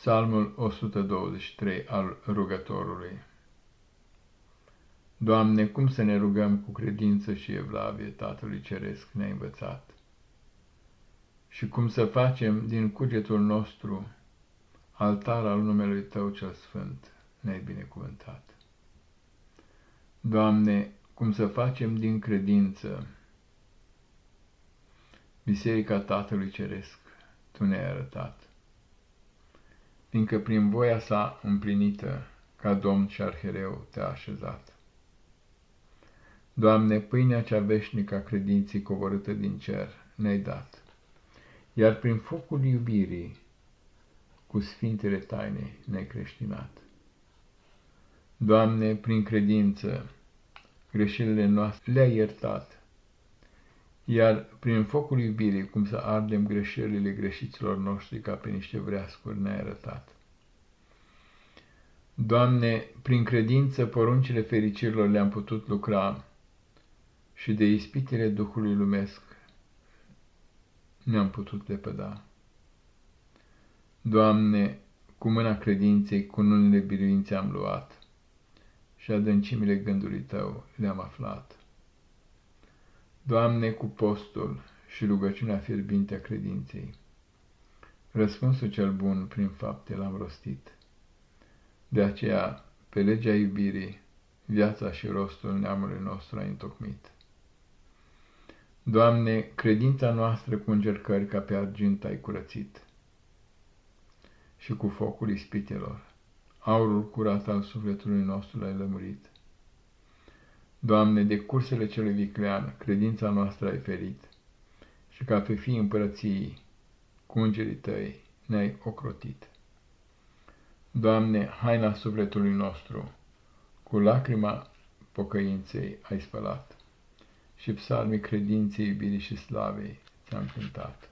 Psalmul 123 al rugătorului. Doamne, cum să ne rugăm cu credință și evlavie Tatălui Ceresc ne-a învățat, și cum să facem din cugetul nostru altar al numelui Tău cel Sfânt ne-ai binecuvântat. Doamne, cum să facem din credință Biserica Tatălui Ceresc, Tu ne-ai arătat fiindcă prin voia sa împlinită, ca Domn și Arhereu te-a așezat. Doamne, pâinea cea veșnică a credinții coborâtă din cer ne-ai dat, iar prin focul iubirii, cu sfintele taine ne-ai creștinat. Doamne, prin credință, greșelile noastre le-ai iertat, iar prin focul iubirii, cum să ardem greșelile greșiților noștri ca pe niște vreascuri ne-ai arătat. Doamne, prin credință poruncile fericirilor le-am putut lucra și de ispitele Duhului lumesc ne-am putut lepăda. Doamne, cu mâna credinței, cu nunile biruințe am luat și adâncimile gândului Tău le-am aflat. Doamne, cu postul și rugăciunea fierbinte a credinței, răspunsul cel bun prin fapte l-am rostit. De aceea, pe legea iubirii, viața și rostul neamului nostru a întocmit. Doamne, credința noastră cu încercări ca pe argint ai curățit și cu focul ispitelor, aurul curat al sufletului nostru l-ai lămurit. Doamne, de cursele celui viclean, credința noastră ai ferit, și ca pe fii împărăției, cu îngerii tăi ne-ai ocrotit. Doamne, haina sufletului nostru, cu lacrima pocăinței ai spălat, și psalmii credinței, iubirii și slavei ți-am cântat.